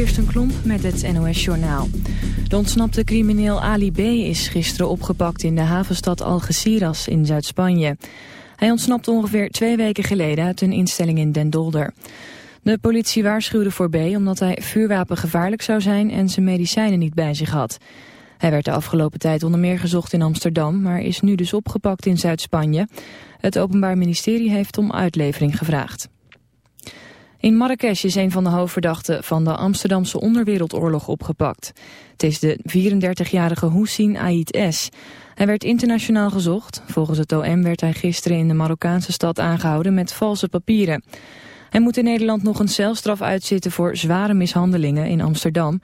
Kirsten Klomp met het NOS-journaal. De ontsnapte crimineel Ali B. is gisteren opgepakt in de havenstad Algeciras in Zuid-Spanje. Hij ontsnapte ongeveer twee weken geleden uit een instelling in Den Dolder. De politie waarschuwde voor B. omdat hij vuurwapen gevaarlijk zou zijn en zijn medicijnen niet bij zich had. Hij werd de afgelopen tijd onder meer gezocht in Amsterdam, maar is nu dus opgepakt in Zuid-Spanje. Het Openbaar Ministerie heeft om uitlevering gevraagd. In Marrakesh is een van de hoofdverdachten van de Amsterdamse onderwereldoorlog opgepakt. Het is de 34-jarige Hussein Ait S. Hij werd internationaal gezocht. Volgens het OM werd hij gisteren in de Marokkaanse stad aangehouden met valse papieren. Hij moet in Nederland nog een celstraf uitzitten voor zware mishandelingen in Amsterdam.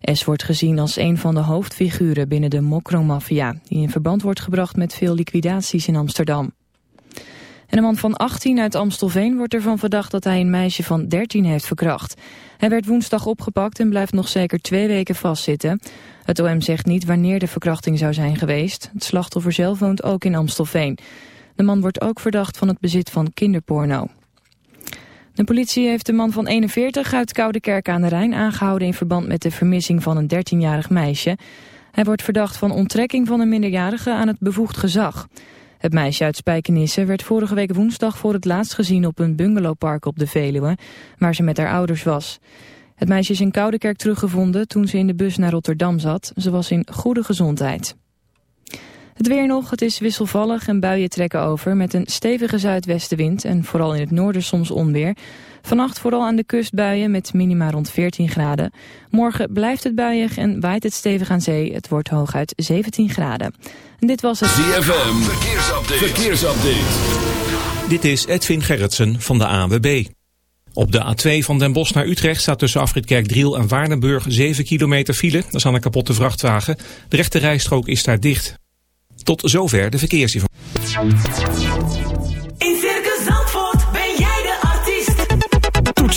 S wordt gezien als een van de hoofdfiguren binnen de Mokro-maffia... die in verband wordt gebracht met veel liquidaties in Amsterdam. En een man van 18 uit Amstelveen wordt ervan verdacht dat hij een meisje van 13 heeft verkracht. Hij werd woensdag opgepakt en blijft nog zeker twee weken vastzitten. Het OM zegt niet wanneer de verkrachting zou zijn geweest. Het slachtoffer zelf woont ook in Amstelveen. De man wordt ook verdacht van het bezit van kinderporno. De politie heeft de man van 41 uit Koude aan de Rijn aangehouden... in verband met de vermissing van een 13-jarig meisje. Hij wordt verdacht van onttrekking van een minderjarige aan het bevoegd gezag. Het meisje uit Spijkenisse werd vorige week woensdag voor het laatst gezien op een bungalowpark op de Veluwe, waar ze met haar ouders was. Het meisje is in Koudekerk teruggevonden toen ze in de bus naar Rotterdam zat. Ze was in goede gezondheid. Het weer nog, het is wisselvallig en buien trekken over met een stevige zuidwestenwind en vooral in het noorden soms onweer. Vannacht vooral aan de kust buien met minima rond 14 graden. Morgen blijft het buiig en waait het stevig aan zee. Het wordt hooguit 17 graden. En dit was het... ZFM, verkeersupdate. verkeersupdate. Dit is Edwin Gerritsen van de AWB. Op de A2 van Den Bosch naar Utrecht staat tussen Afrit Driel en Waardenburg 7 kilometer file. Dat is aan een kapotte vrachtwagen. De rechte rijstrook is daar dicht. Tot zover de verkeersinformatie.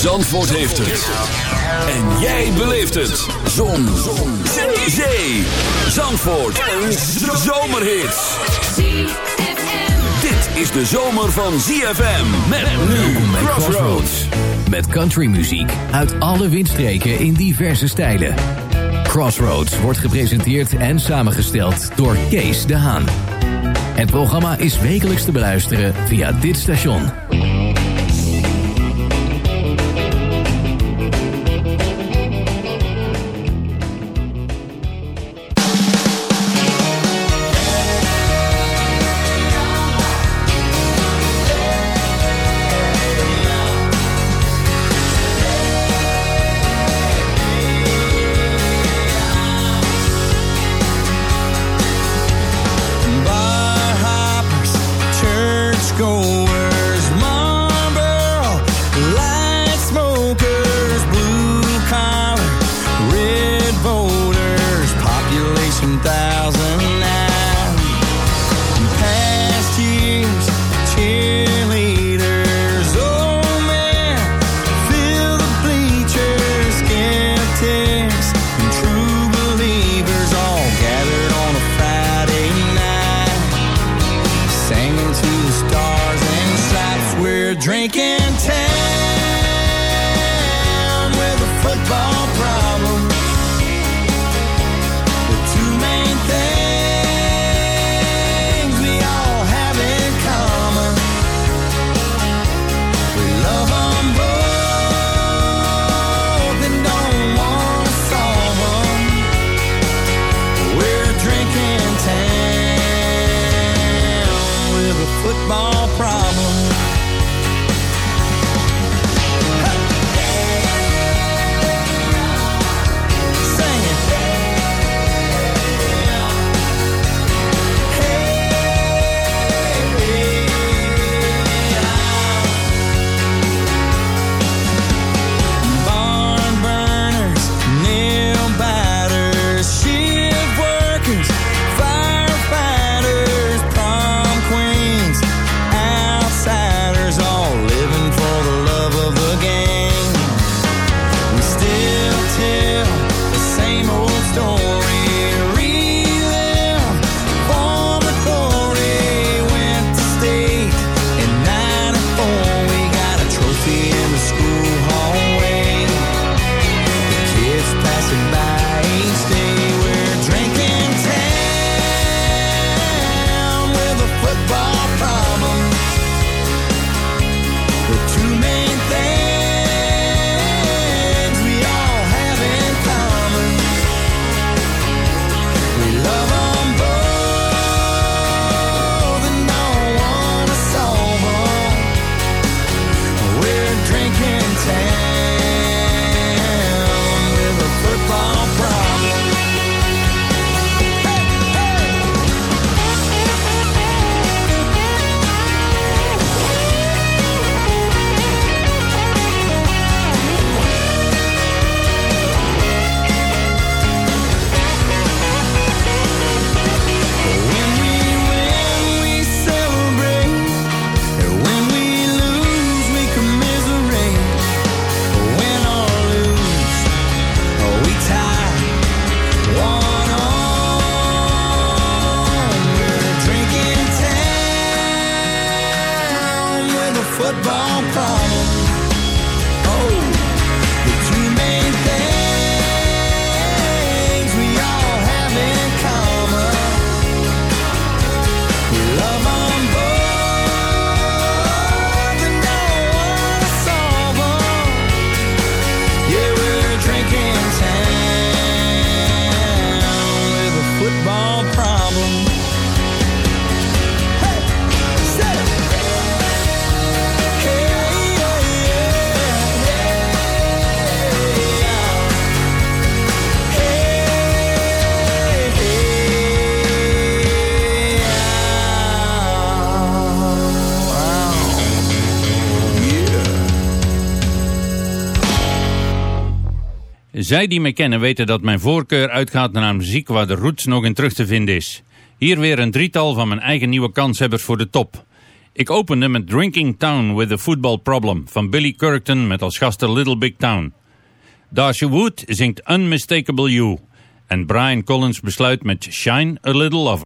Zandvoort heeft het. En jij beleeft het. Zon. Zon. Zee. Zandvoort. Een zomerhit. Dit is de zomer van ZFM. Met nu Crossroads. Met countrymuziek uit alle windstreken in diverse stijlen. Crossroads wordt gepresenteerd en samengesteld door Kees de Haan. Het programma is wekelijks te beluisteren via dit station. Zij die me kennen weten dat mijn voorkeur uitgaat naar muziek waar de roots nog in terug te vinden is. Hier weer een drietal van mijn eigen nieuwe kanshebbers voor de top. Ik opende met Drinking Town with a Football Problem van Billy Currington met als gasten Little Big Town. Darcy Wood zingt Unmistakable You en Brian Collins besluit met Shine a Little Love.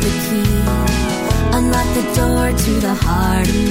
the key, unlock the door to the heart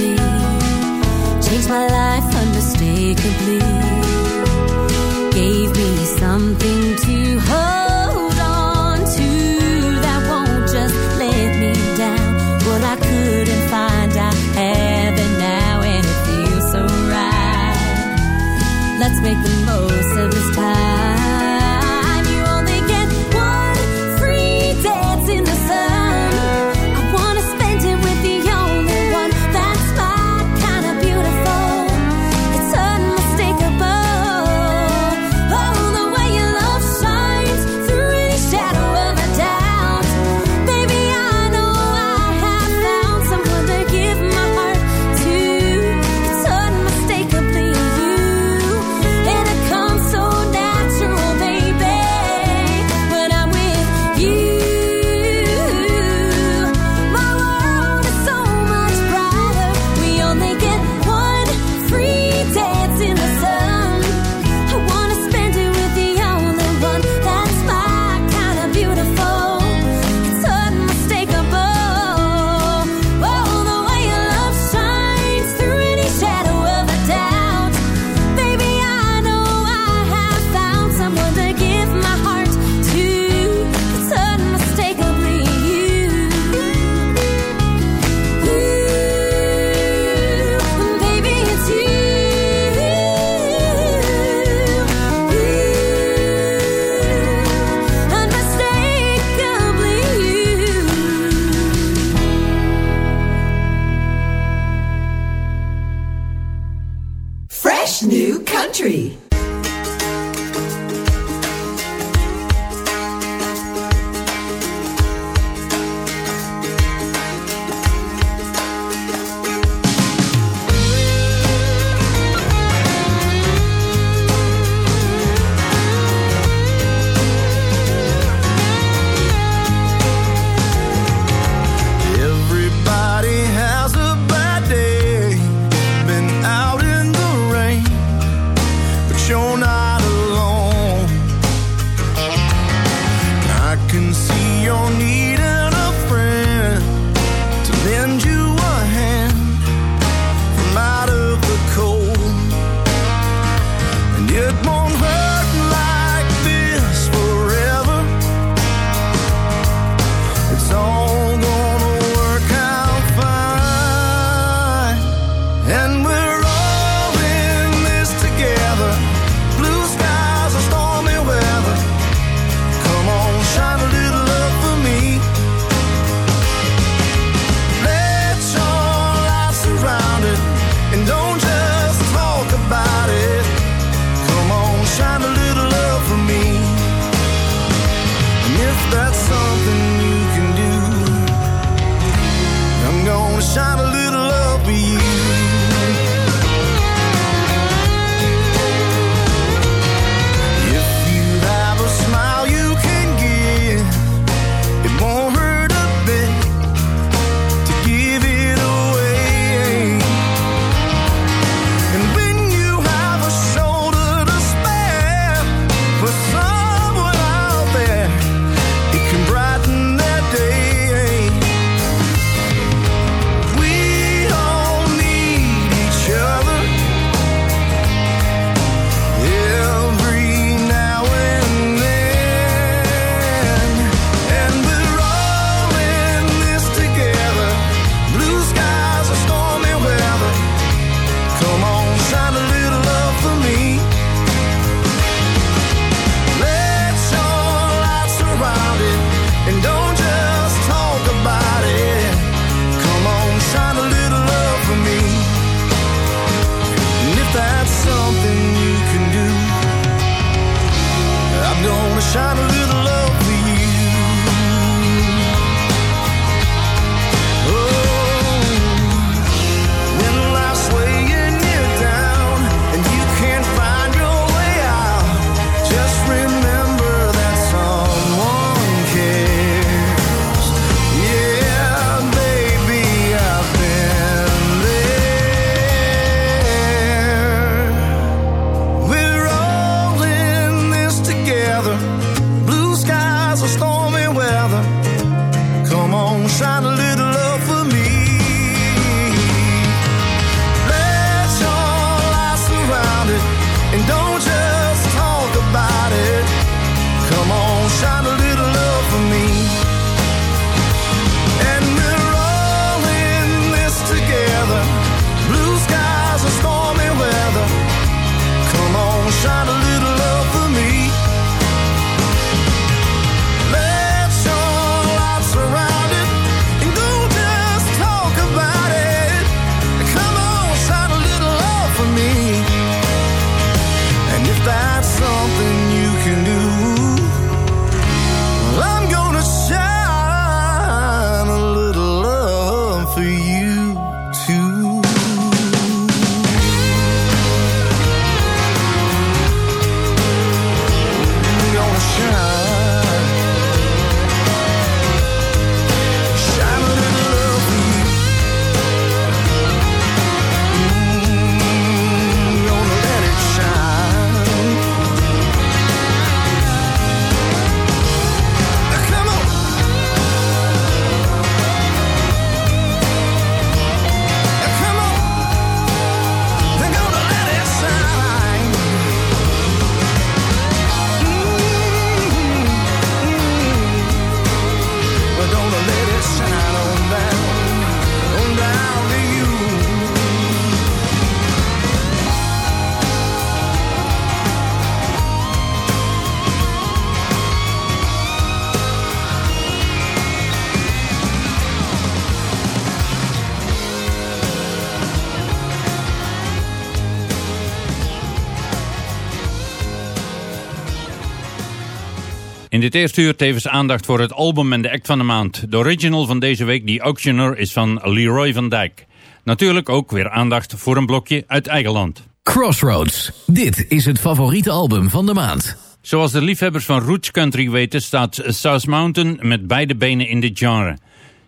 dit eerste uur tevens aandacht voor het album en de act van de maand. De original van deze week, The Auctioneer, is van Leroy van Dijk. Natuurlijk ook weer aandacht voor een blokje uit eigen land. Crossroads. Dit is het favoriete album van de maand. Zoals de liefhebbers van Roots Country weten staat South Mountain met beide benen in dit genre.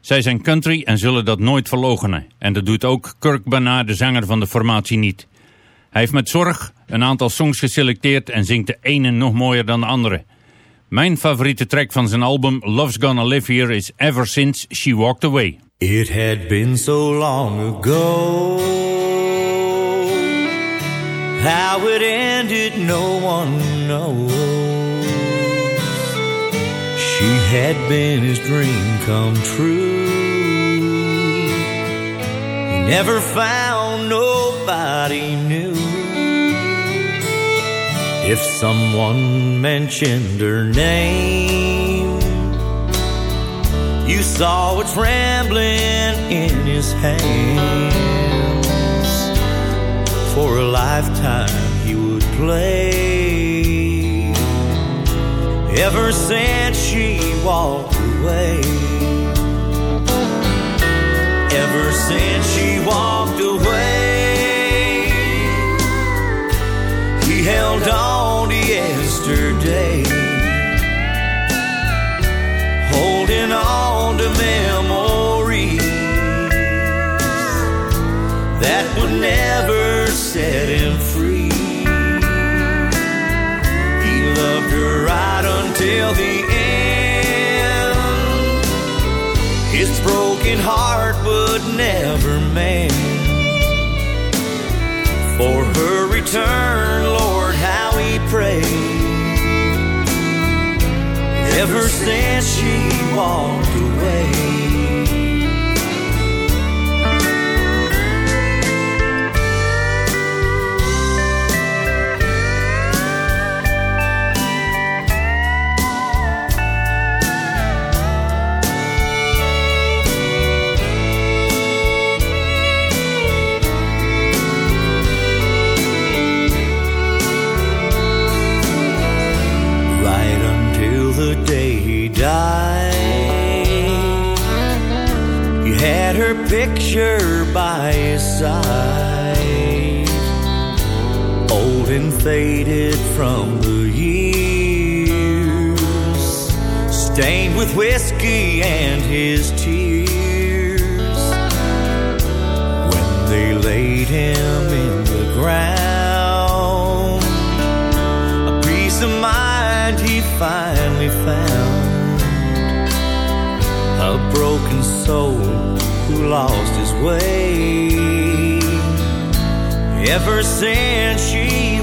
Zij zijn country en zullen dat nooit verloochenen. En dat doet ook Kirk Bernard, de zanger van de formatie, niet. Hij heeft met zorg een aantal songs geselecteerd en zingt de ene nog mooier dan de andere. Mijn favoriete track van zijn album Love's Gonna Live Here is Ever Since She Walked Away. It had been so long ago. How it ended, no one knows. She had been his dream come true. He never found nobody new. If someone mentioned her name, you saw a trembling in his hands. For a lifetime he would play. Ever since she walked away. Ever since she walked He held on to yesterday holding on to memories that would never set him free. He loved her right until the end. His broken heart would never mend. For her return, prayed ever since she walked away. Faded from the years, stained with whiskey and his tears. When they laid him in the ground, a peace of mind he finally found. A broken soul who lost his way. Ever since she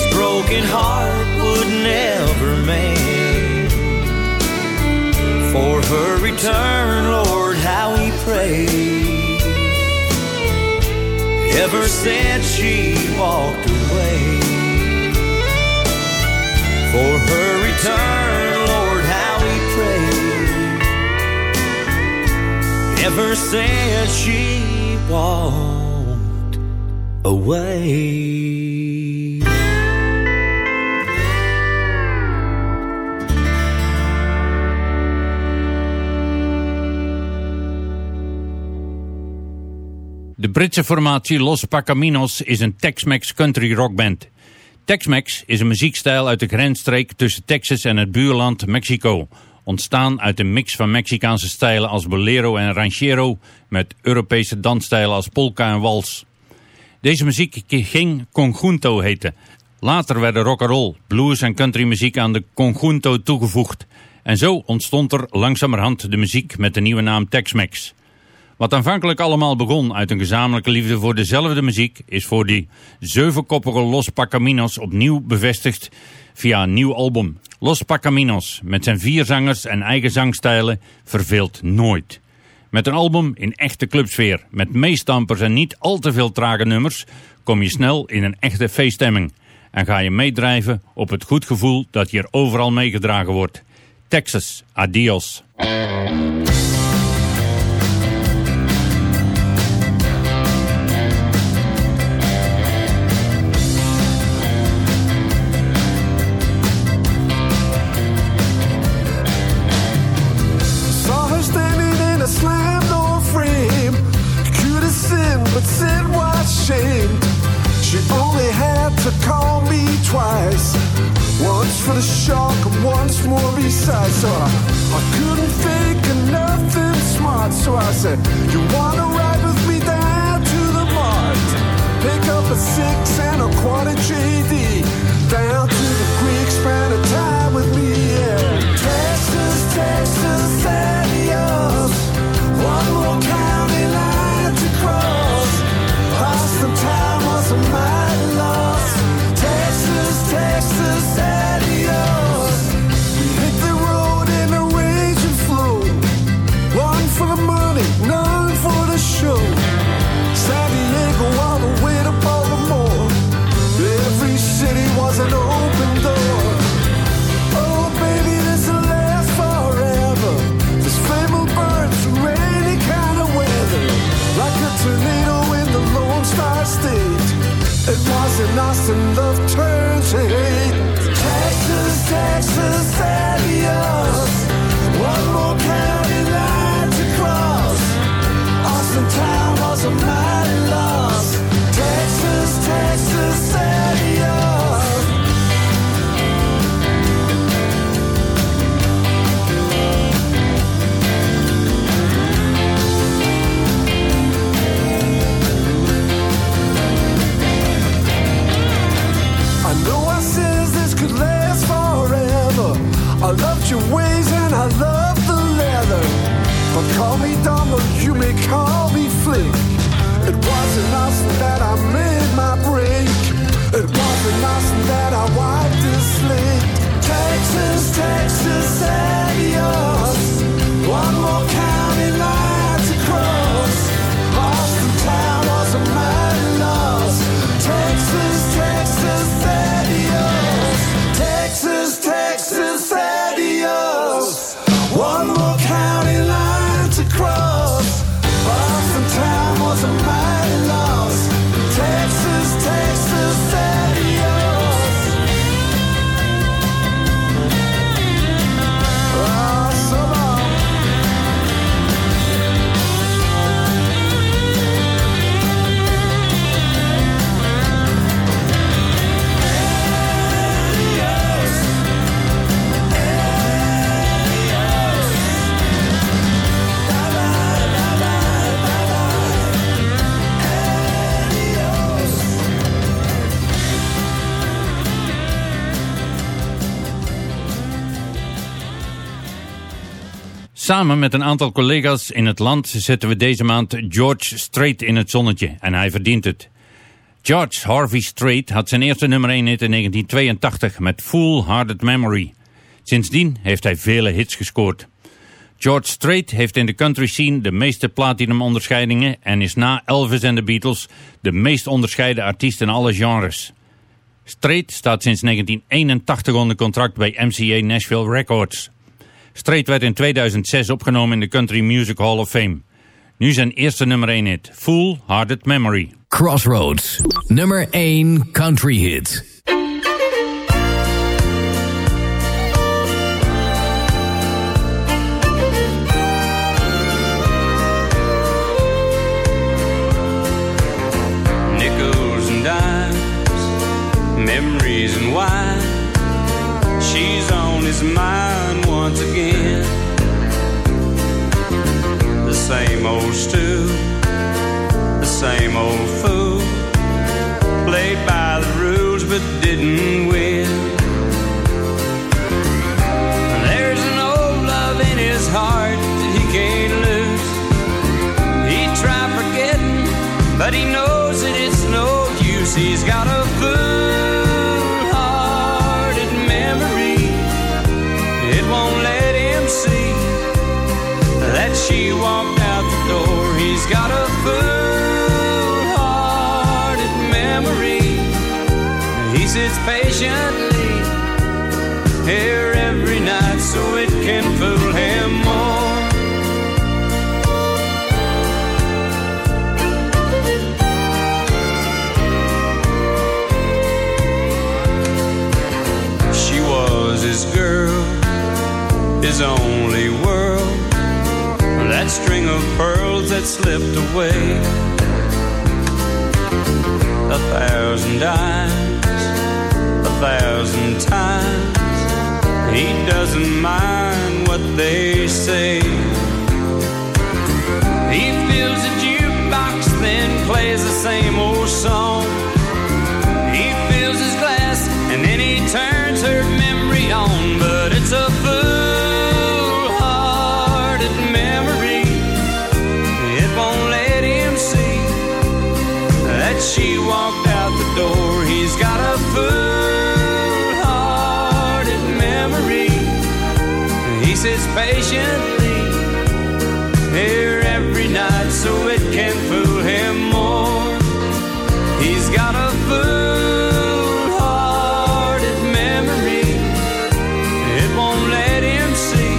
His broken heart would never mend. For her return, Lord, how we pray. Ever since she walked away. For her return, Lord, how he prayed. Ever since she walked away. De Britse formatie Los Pacaminos is een Tex-Mex country rockband. Tex-Mex is een muziekstijl uit de grensstreek tussen Texas en het buurland Mexico. Ontstaan uit een mix van Mexicaanse stijlen als bolero en ranchero met Europese dansstijlen als polka en wals. Deze muziek ging conjunto heten. Later werden rock'n'roll, blues en countrymuziek aan de conjunto toegevoegd. En zo ontstond er langzamerhand de muziek met de nieuwe naam Tex-Mex. Wat aanvankelijk allemaal begon uit een gezamenlijke liefde voor dezelfde muziek, is voor die zevenkoppige Los Pacaminos opnieuw bevestigd via een nieuw album. Los Pacaminos, met zijn vier zangers en eigen zangstijlen, verveelt nooit. Met een album in echte clubsfeer, met meestampers en niet al te veel trage nummers, kom je snel in een echte feeststemming. En ga je meedrijven op het goed gevoel dat hier overal meegedragen wordt. Texas, adios. For the shock and once more besides. So I, I couldn't think of nothing smart. So I said, You wanna ride with me down to the mart? Pick up a six and a quarter JD. Samen met een aantal collega's in het land zetten we deze maand George Strait in het zonnetje. En hij verdient het. George Harvey Strait had zijn eerste nummer 1 hit in 1982 met Full Hearted Memory. Sindsdien heeft hij vele hits gescoord. George Strait heeft in de country scene de meeste platinum onderscheidingen en is na Elvis en de Beatles de meest onderscheiden artiest in alle genres. Strait staat sinds 1981 onder contract bij MCA Nashville Records. Strait werd in 2006 opgenomen in de Country Music Hall of Fame. Nu zijn eerste nummer 1 hit, Full Hearted Memory. Crossroads, nummer 1 country hit. nickels and dimes, memories and wine. She's on his mind the same old fool. Played by the rules but didn't win. There's an old love in his heart that he can't lose. He tried forgetting, but he knows that it's no use. He's got a fool-hearted memory. It won't let him see that she walked here every night so it can fool him more. She was his girl, his only world. That string of pearls that slipped away. A thousand dimes, a thousand times. He doesn't mind what they say. He fills a jukebox, then plays the same old song. He fills his glass and then he turns her memory on. But it's a patiently here every night so it can fool him more. He's got a fool-hearted memory. It won't let him see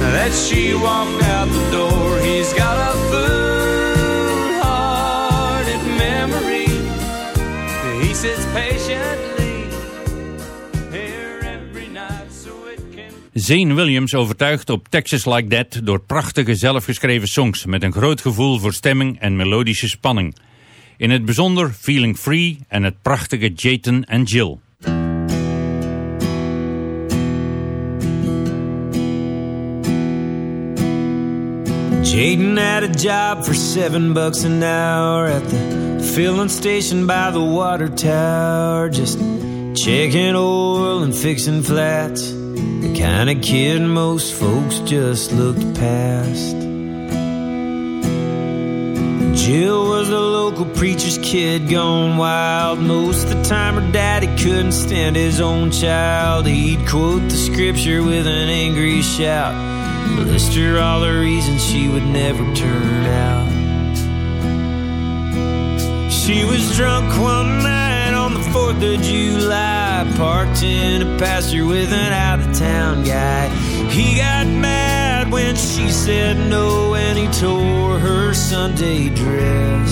that she walked out the door. He's got a fool-hearted memory. He sits patiently Zane Williams overtuigt op Texas Like That door prachtige zelfgeschreven songs met een groot gevoel voor stemming en melodische spanning. In het bijzonder Feeling Free en het prachtige Jayton en Jill. Jaden had a job for seven bucks an hour at the filling station by the water tower. Just checking oil and fixing flats. The kind of kid most folks just looked past. Jill was a local preacher's kid gone wild. Most of the time her daddy couldn't stand his own child. He'd quote the scripture with an angry shout. List her all the reasons she would never turn out. She was drunk one night 4th of July, parked in a pasture with an out of town guy. He got mad when she said no, and he tore her Sunday dress.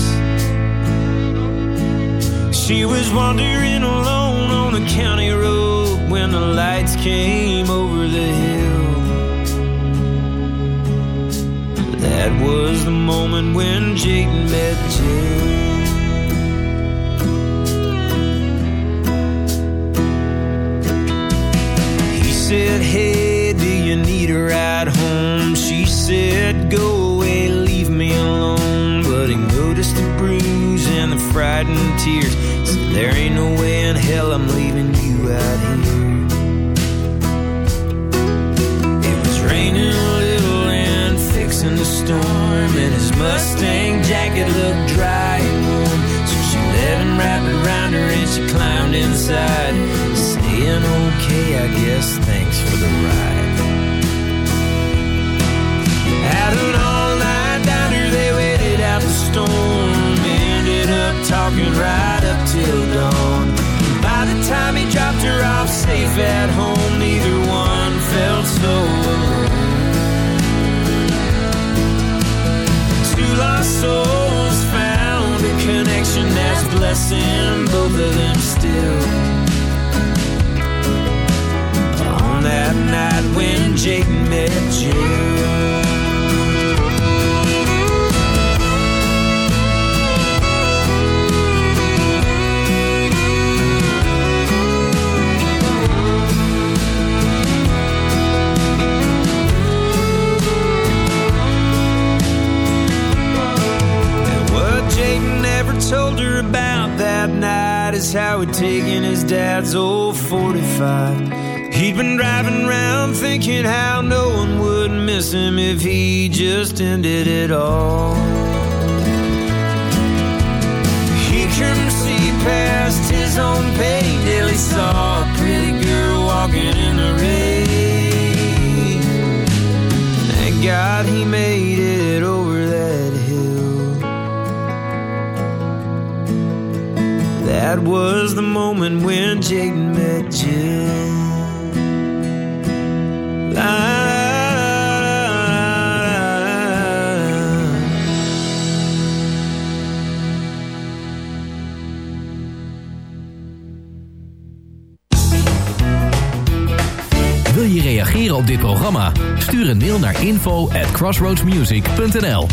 She was wandering alone on a county road when the lights came over the hill. That was the moment when Jayden met Jill. Said, Hey, do you need a ride home? She said, Go away, leave me alone. But he noticed the bruise and the frightened tears. Said, There ain't no way in hell I'm leaving you out here. It was raining a little and fixing the storm, and his Mustang jacket looked dry and warm. So she let him wrap it around her and she climbed inside, I guess thanks for the ride. At an all-night diner, they waited out the storm. Ended up talking right up till dawn. By the time he dropped her off safe at home, neither one felt so alone. Two lost souls found a connection that's blessing both of them still. Night when Jake met Jill. Told her about that night is how he'd taken his dad's old 45. He'd been driving around thinking how no one would miss him if he just ended it all. He couldn't see past his own pain till he saw a pretty girl walking in the rain. Thank God he made it over that hill. That was the moment when Jaden met Jill. Je reageren op dit programma? Stuur een mail naar info at crossroadsmusic.nl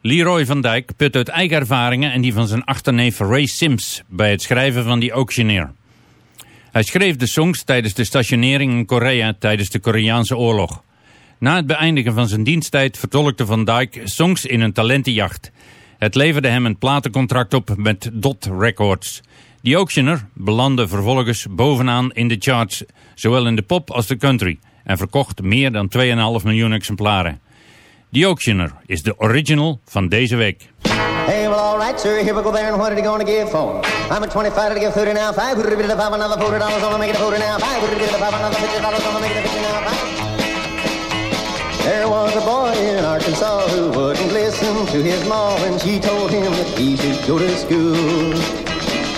Leroy van Dijk put uit eigen ervaringen en die van zijn achterneef Ray Sims bij het schrijven van die Auctioneer. Hij schreef de songs tijdens de stationering in Korea tijdens de Koreaanse oorlog. Na het beëindigen van zijn diensttijd vertolkte Van Dijk songs in een talentenjacht. Het leverde hem een platencontract op met Dot Records. Die Auctioneer belandde vervolgens bovenaan in de charts, zowel in de pop als de country, en verkocht meer dan 2,5 miljoen exemplaren. The Auctioneer is de original van deze week. Hey, well, all right, sir. Here we go there, and what are you going to give for? I'm at 25 to give 30 now. Five, would it five, another $40 on to make it a 40 now. Five, would it five, another $50 on to make it a 50 now. Five. There was a boy in Arkansas who wouldn't listen to his ma when she told him that he should go to school.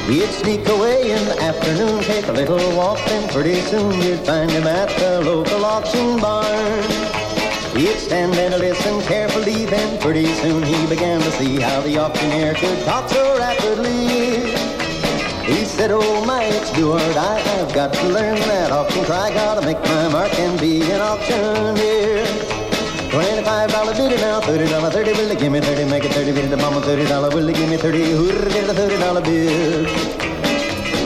He'd sneak away in the afternoon, take a little walk, then pretty soon you'd find him at the local auction barn. He'd stand and listen carefully, then pretty soon he began to see how the auctioneer could talk so rapidly. He said, oh my, it's I've got to learn that auction cry, gotta make my mark and be an auctioneer. Twenty-five now, thirty dollar, thirty, will give me thirty, make it thirty, the mama, thirty dollar, will give me thirty, hooter, bid the thirty dollar bid.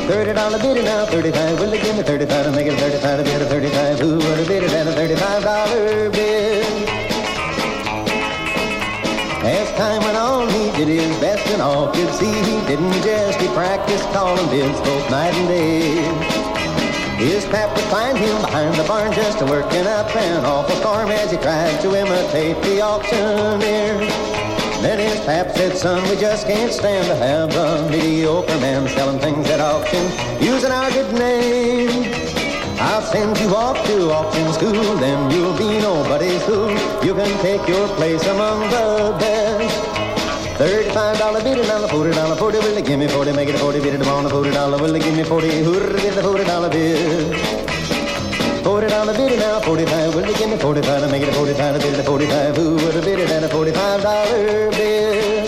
Thirty dollar bidder now, thirty-five, will they give me thirty-five make it thirty-five, bid a thirty-five, who would have bid it a thirty-five dollar bid? As time went on, he did his best and all could see he didn't just, he practiced calling bids both night and day. His pap would find him behind the barn just working up an awful storm as he tried to imitate the auctioneer. Then his pap said, son, we just can't stand to have a mediocre man selling things at auction using our good name. I'll send you off to auction school, then you'll be nobody's fool. You can take your place among the best. Thirty-five dollar bid and a forty dollar forty. Will give me forty? Make it a forty bid it on a forty dollar. Will give me forty? Hooray, bid the forty dollar bid. Forty dollar bid now, forty-five. Will give me forty-five to make it a forty-five? Bid a forty-five. Who would have bid it at a forty-five dollar bid?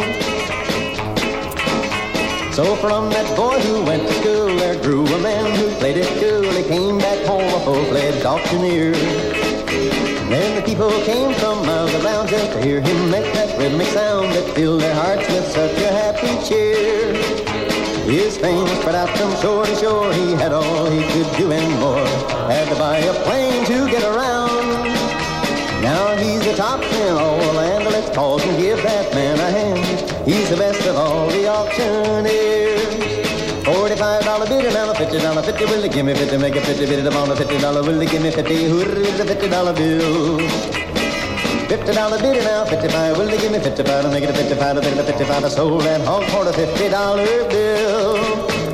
So from that boy who went to school, there grew a man who played it cool. He came back home a full-fledged auctioneer. Then the people came from miles around just to hear him make that rhythmic sound that filled their hearts with such a happy cheer. His fame spread out from shore to shore. He had all he could do and more. Had to buy a plane to get around. Now he's the top in all the land. Let's pause and give that man a hand. He's the best of all the auctioneers. Forty-five dollar bid and now a fifty dollar fifty. Will they give me fifty? Make a fifty bid it on a fifty dollar. Will they give me fifty? Hooray, the fifty dollar bill. Fifty dollar biddy now, fifty-five. Will they give me fifty-five to make it a fifty-five? A bit for a fifty dollar bill.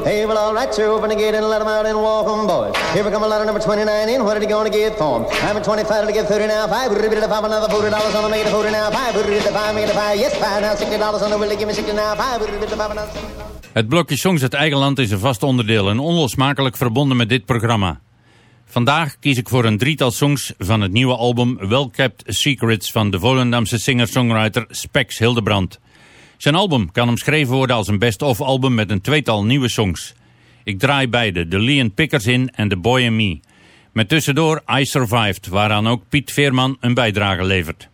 Hey, well, all right, sir. Open the gate and let 'em out and walk 'em, boys. Here we come a letter number 29 in. What are you going to get for 'em? I'm at 25 to get 30 now. Five, bit of five, another $40 dollars on the make it a 40 now. Five, bit of five, make it a five. Yes, five now, $60 dollars on the will they give me 60 now. Five, bit of five, another Het blokje Songs uit eigen land is een vast onderdeel en onlosmakelijk verbonden met dit programma. Vandaag kies ik voor een drietal songs van het nieuwe album Well Kept Secrets van de Volendamse singer-songwriter Spex Hildebrand. Zijn album kan omschreven worden als een best-of album met een tweetal nieuwe songs. Ik draai beide, de Leon Pickers in en The Boy and Me. Met tussendoor I Survived, waaraan ook Piet Veerman een bijdrage levert.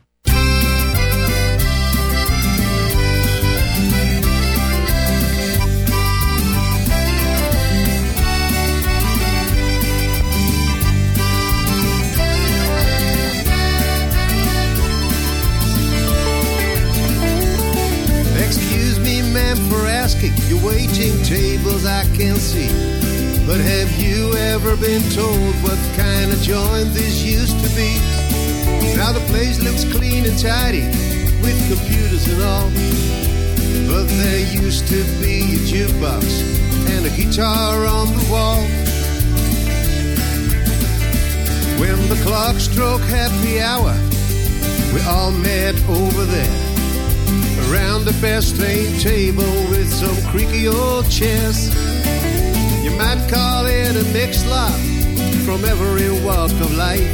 Asking. You're waiting tables, I can see. But have you ever been told what kind of joint this used to be? Now the place looks clean and tidy with computers and all. But there used to be a jukebox and a guitar on the wall. When the clock struck happy hour, we all met over there around the best train table with some creaky old chairs. You might call it a mixed lot from every walk of life.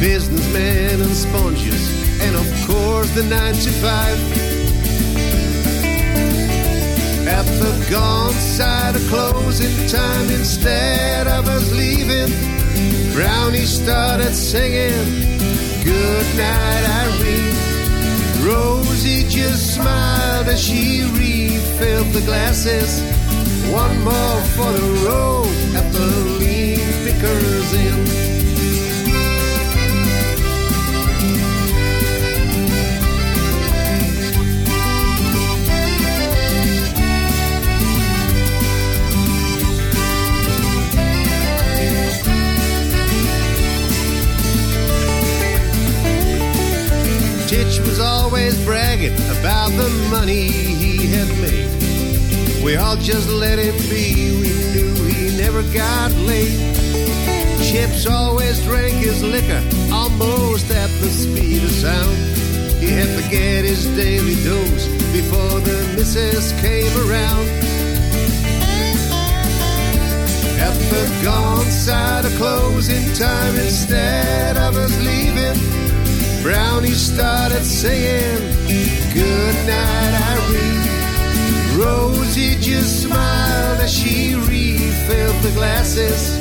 Businessmen and sponges, and of course the 95. At the gone side of closing time, instead of us leaving, Brownie started singing, Good night, Irene. Rosie just smiled as she refilled the glasses. One more for the road at the Lean Pickers Inn. Titch was always bragging about the money he had made. We all just let him be, we knew he never got late. Chips always drank his liquor almost at the speed of sound. He had to get his daily dose before the missus came around. At the gone side of closing time, instead of us leaving, Brownie started singing, Good night, Irene. Rosie just smiled as she refilled the glasses.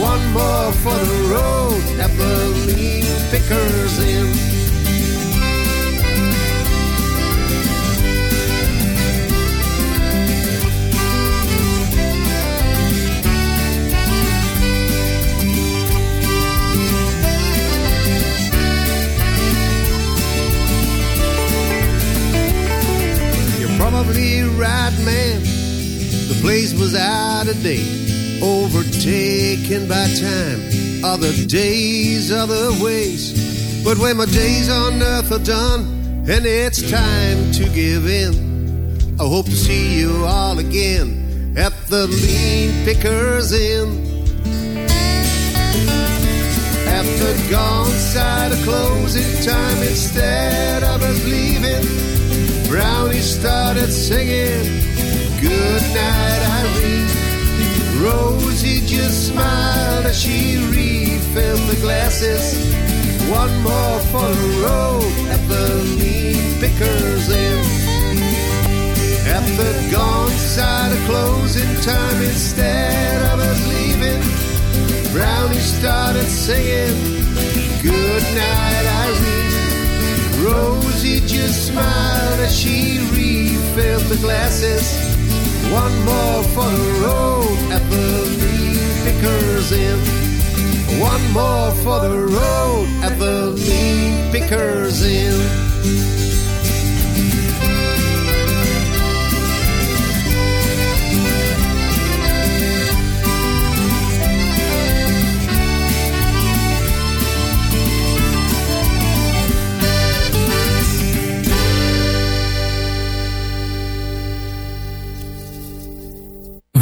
One more for the road at the Lean Pickers Inn. Probably right, man. The place was out of date, overtaken by time. Other days, other ways. But when my days on earth are done, and it's time to give in, I hope to see you all again at the Lean Pickers Inn. The gone side of closing time, instead of us leaving, Brownie started singing, Good night, Irene. Rosie just smiled as she refilled the glasses. One more for the road at the Lean Pickers Inn. At the gone side of closing time, instead of us leaving, Brownie started singing, Good night, Irene. Rosie just smiled as she refilled the glasses. One more for the road Lean Pickers Inn. One more for the road Lean Pickers Inn.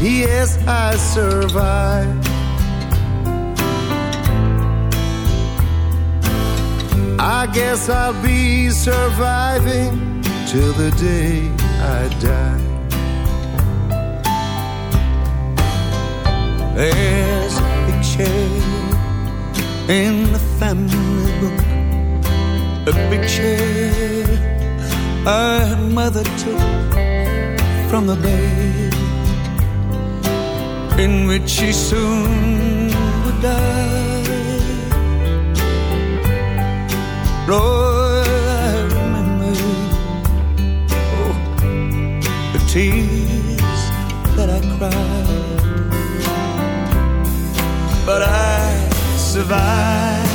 Yes, I survived. I guess I'll be surviving till the day I die. There's a picture in the family book, a picture our mother took from the bed in which she soon would die. Lord, I remember oh, the tears that I cried, but I survived.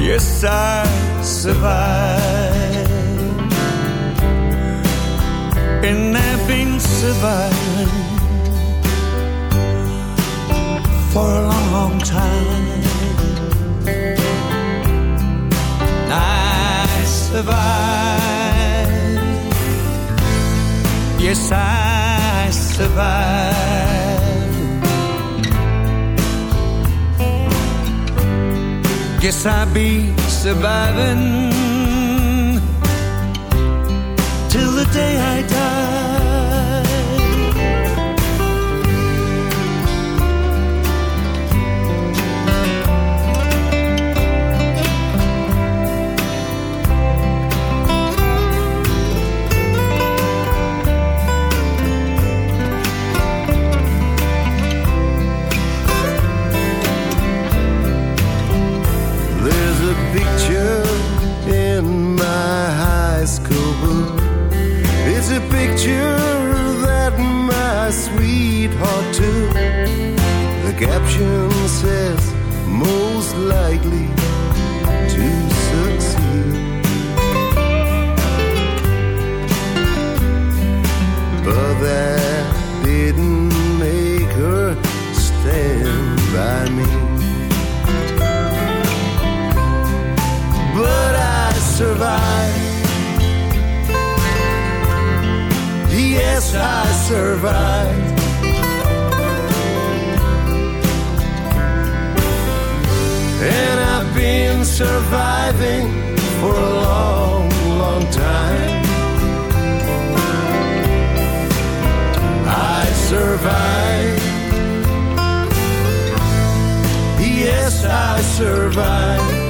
Yes, I survived, and I've been surviving for a long, time. I survived. Yes, I survived. Guess I'll be surviving till the day I die. Most likely to succeed. But that didn't make her stand by me. but I survived. Yes, I survived. And I've been surviving for a long, long time. I survived. Yes, I survived.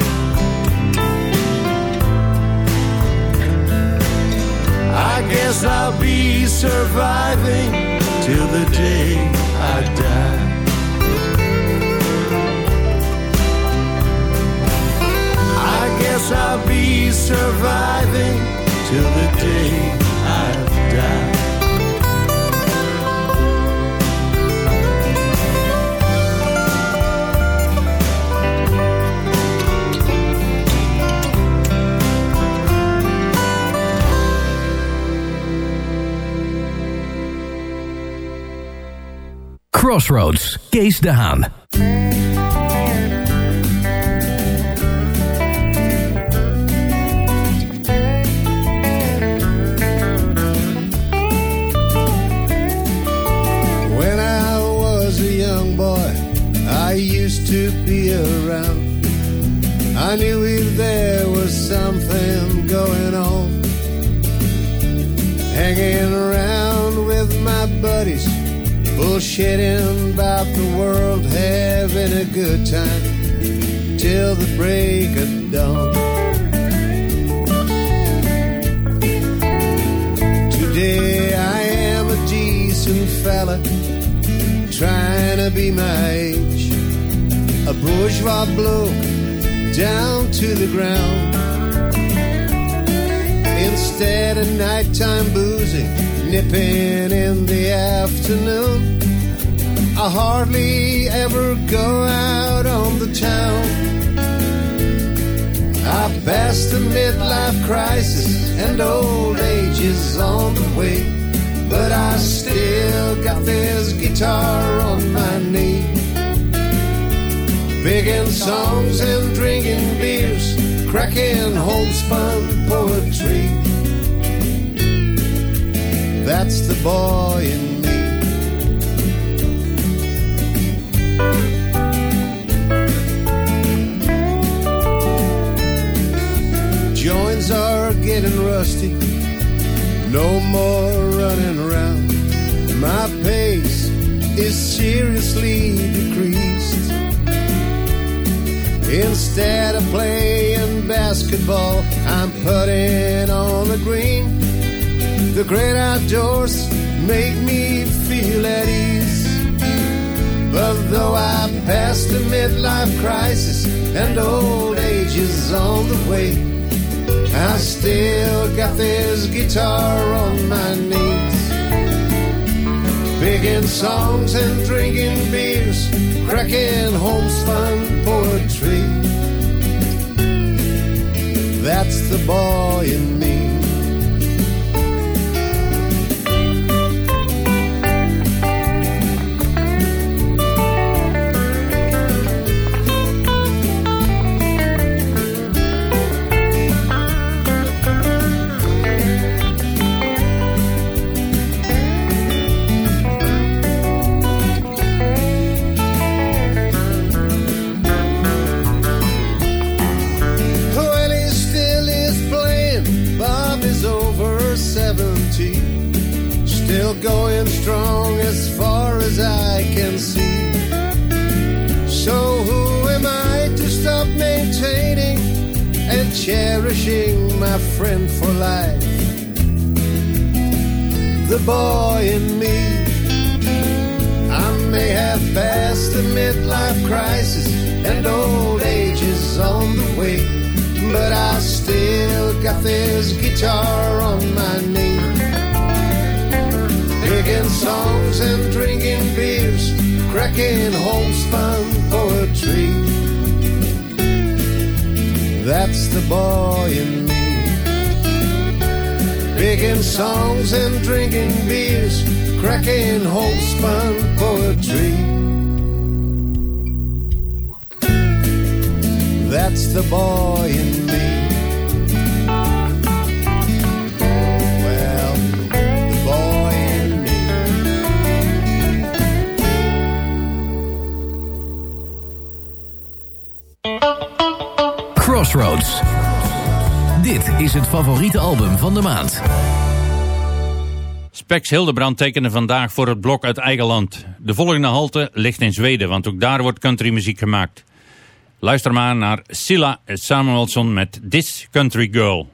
I guess I'll be surviving till the day I die. I'll be surviving till the day I die. Crossroads, Kees de Haan. I knew if there was something going on. Hanging around with my buddies, bullshitting about the world, having a good time till the break of dawn. Today I am a decent fella, trying to be my age, a bourgeois bloke down to the ground. Instead of nighttime boozing, nipping in the afternoon, I hardly ever go out on the town. I passed the midlife crisis and old age is on the way, but I still got this guitar on my knee. Picking songs and drinking beers, cracking homespun poetry. That's the boy in me. Joints are getting rusty, no more running around. My pace is seriously decreased. Instead of playing basketball, I'm putting on the green. The great outdoors make me feel at ease. But though I passed the midlife crisis and old age is on the way, I still got this guitar on my knees. Picking songs and drinking beers, cracking homespun poetry. That's the boy in me. Cherishing my friend for life? The boy in me. I may have passed the midlife crisis and old age is on the way, but I still got this guitar on my knee. Picking songs and drinking beers, cracking homespun poetry. That's the boy in me. Picking songs and drinking beers, cracking homespun poetry. That's the boy in me. Dit is het favoriete album van de maand. Spex Hildebrand tekende vandaag voor het blok uit eigen land. De volgende halte ligt in Zweden, want ook daar wordt countrymuziek gemaakt. Luister maar naar Silla Samuelsson met This Country Girl.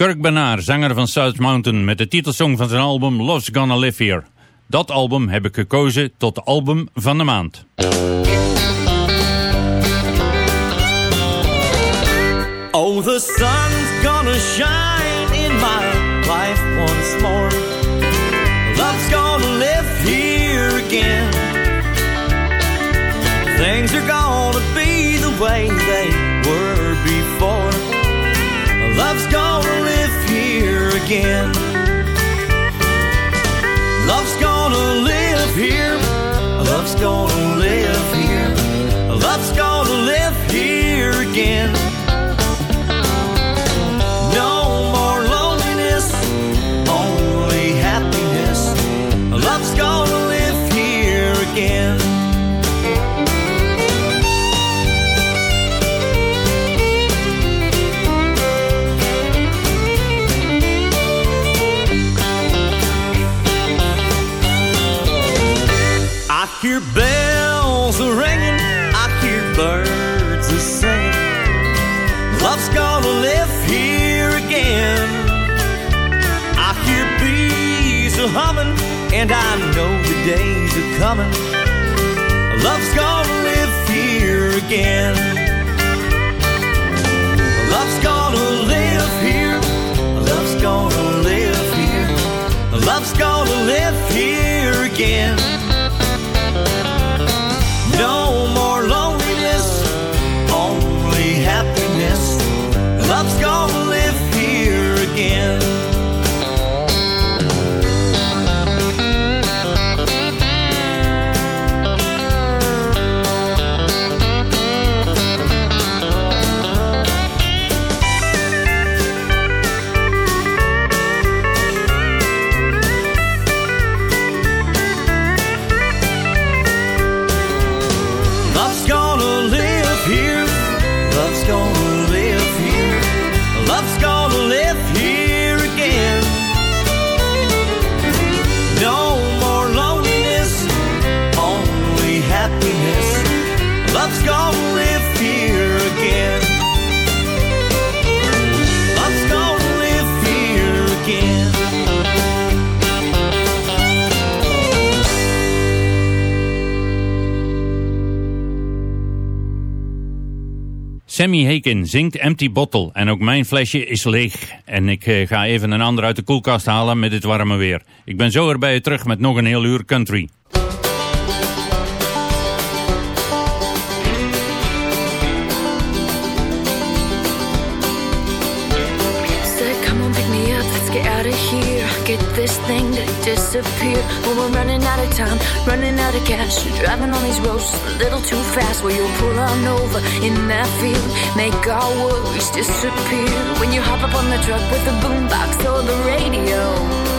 Kirk Bernard, zanger van South Mountain, met de titelsong van zijn album Love's Gonna Live Here. Dat album heb ik gekozen tot album van de maand. Oh, the sun's gonna shine in my life once more. Love's gonna live here again. Things are gonna be the way they. Love's gonna live here again. Love's gonna live here. Love's gonna live here. Love's gonna live here again. Hear bells a ringing, I hear birds a singing. Love's gonna live here again. I hear bees a humming, and I know the days are coming. Love's gonna live here again. Love's gonna live here. Love's gonna live here. Love's gonna live here again. Haken zingt Empty Bottle en ook mijn flesje is leeg. En ik eh, ga even een ander uit de koelkast halen met dit warme weer. Ik ben zo weer bij je terug met nog een heel uur country. Disappear. When we're running out of time, running out of gas. You're driving on these roads a little too fast. Well, you'll pull on over in that field, make our worries disappear. When you hop up on the truck with the boombox or the radio.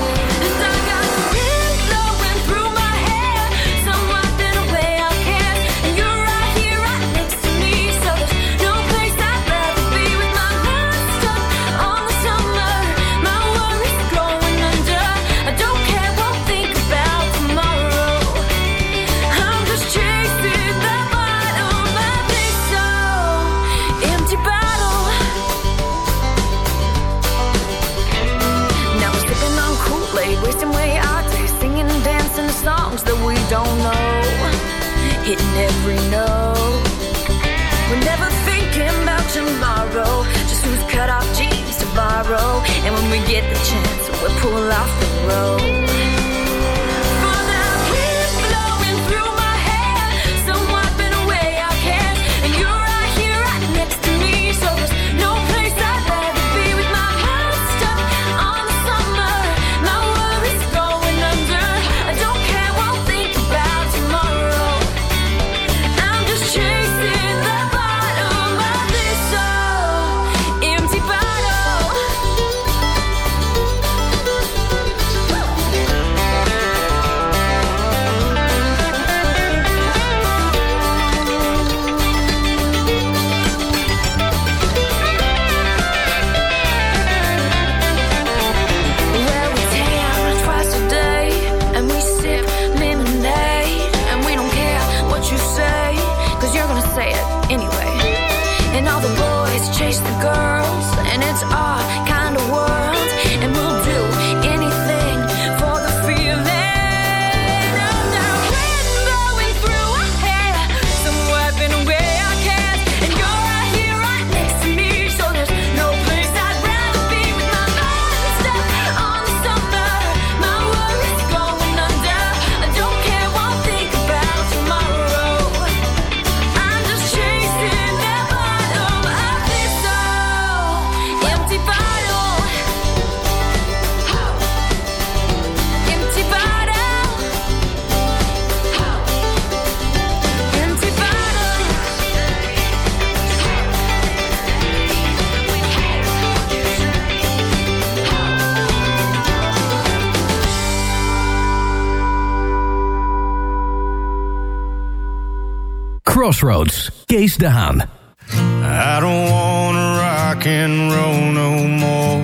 Crossroads, Kees Haan. I don't wanna rock and roll no more.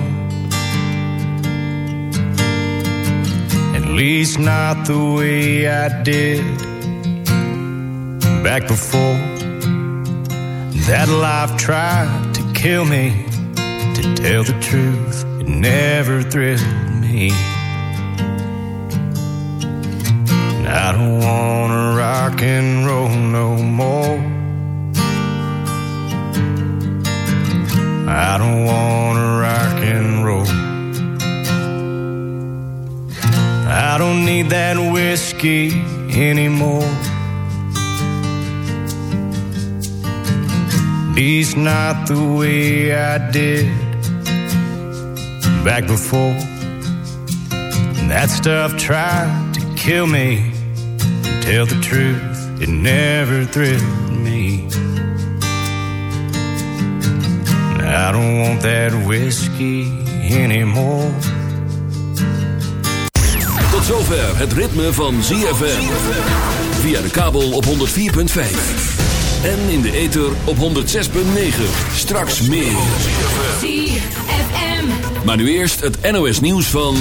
At least not the way I did back before. That life tried to kill me. To tell the truth, it never thrilled me. I don't wanna rock and roll no more. I don't wanna rock and roll. I don't need that whiskey anymore. At least not the way I did back before. That stuff tried to kill me. Tell the truth, it never thrilled me. I don't want that whiskey anymore. Tot zover het ritme van ZFM. Via de kabel op 104.5. En in de ether op 106.9. Straks meer. ZFM. Maar nu eerst het NOS nieuws van...